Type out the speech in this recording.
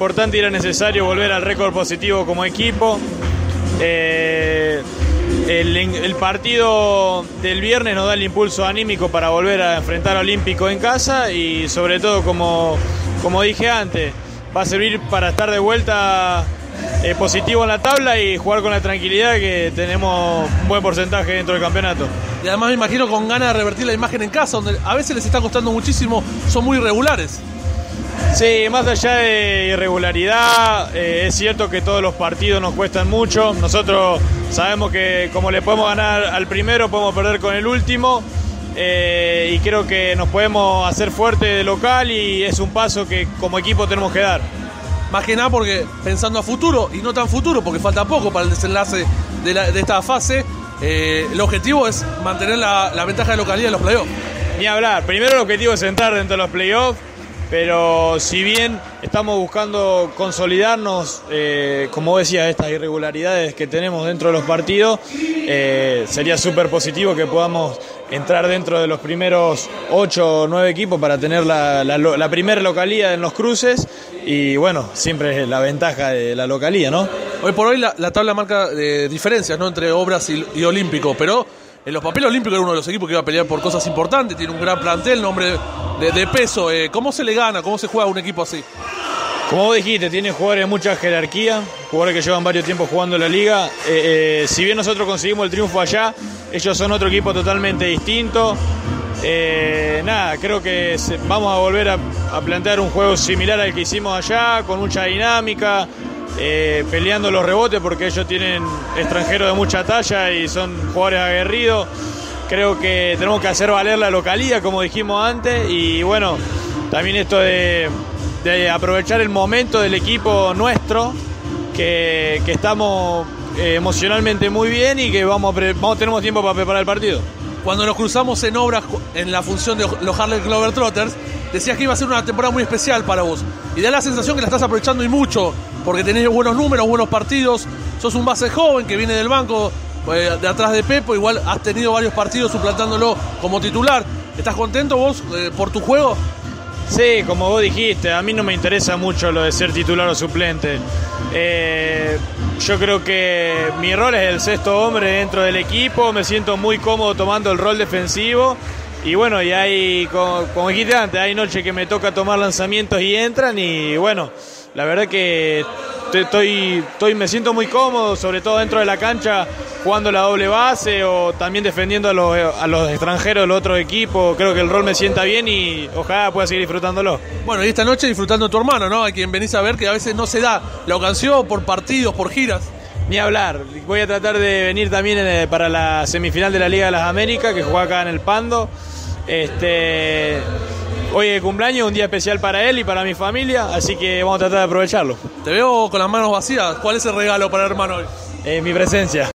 importante y era necesario volver al récord positivo como equipo. Eh, el, partido del viernes nos da el impulso anímico para volver a enfrentar a Olímpico en casa y sobre todo, como, como dije antes, va a servir para estar de vuelta eh, positivo en la tabla y jugar con la tranquilidad que tenemos un buen porcentaje dentro del campeonato. Y además me imagino con ganas de revertir la imagen en casa, donde a veces les está costando muchísimo, son muy irregulares. Sí, más allá de irregularidad, eh, es cierto que todos los partidos nos cuestan mucho. Nosotros sabemos que como le podemos ganar al primero, podemos perder con el último. Eh, y creo que nos podemos hacer fuerte de local y es un paso que como equipo tenemos que dar. Más que nada porque pensando a futuro y no tan futuro, porque falta poco para el desenlace de, la- de esta fase, eh, el objetivo es mantener la, la ventaja de localidad en los playoffs. Ni hablar. Primero el objetivo es entrar dentro de los playoffs, pero si bien estamos buscando consolidarnos, eh, como decía, estas irregularidades que tenemos dentro de los partidos, eh, sería súper positivo que podamos entrar dentro de los primeros 8 o 9 equipos para tener la, primera localía en los cruces y bueno, siempre es la ventaja de la localía, ¿no? Hoy por hoy la, la tabla marca eh, diferencias ¿no? entre Obras y, y Olímpico, pero en los papeles Olímpico era uno de los equipos que iba a pelear por cosas importantes, tiene un gran plantel, nombre de, peso. eh, ¿Cómo se le gana? ¿Cómo se juega un equipo así? Como vos dijiste, tiene jugadores de mucha jerarquía, jugadores que llevan varios tiempos jugando en la liga. Eh, eh, si bien nosotros conseguimos el triunfo allá, ellos son otro equipo totalmente distinto. Nada, creo que vamos a volver a, a plantear un juego similar al que hicimos allá, con mucha dinámica, eh, peleando los rebotes porque ellos tienen extranjeros de mucha talla y son jugadores aguerridos. Creo que tenemos que hacer valer la localía, como dijimos antes, y bueno, también esto de, aprovechar el momento del equipo nuestro, que, estamos eh, emocionalmente muy bien y que vamos, tenemos tiempo para preparar el partido. Cuando nos cruzamos en Obras en la función de los Harley Globetrotters, decías que iba a ser una temporada muy especial para vos. Y da la sensación que la estás aprovechando y mucho, porque tenés buenos números, buenos partidos, sos un base joven que viene del banco eh, de atrás de Pepo, igual has tenido varios partidos suplantándolo como titular. ¿Estás contento vos eh, por tu juego? Sí, como vos dijiste, a mí no me interesa mucho lo de ser titular o suplente. Eh, yo creo que mi rol es el sexto hombre dentro del equipo, me siento muy cómodo tomando el rol defensivo. Y bueno, y hay, como, como dijiste antes, hay noches que me toca tomar lanzamientos y entran y bueno, la verdad que estoy, estoy, me siento muy cómodo, sobre todo dentro de la cancha, jugando la doble base o también defendiendo a los, a los extranjeros del otro equipo. Creo que el rol me sienta bien y ojalá pueda seguir disfrutándolo. Bueno, y esta noche disfrutando de tu hermano, ¿no? A quien venís a ver que a veces no se da la ocasión por partidos, por giras. Ni hablar, voy a tratar de venir también eh, para la semifinal de la Liga de las Américas, que juega acá en el Pando. Este, hoy es cumpleaños, un día especial para él y para mi familia, así que vamos a tratar de aprovecharlo. Te veo con las manos vacías. ¿Cuál es el regalo para el hermano hoy? Eh, mi presencia.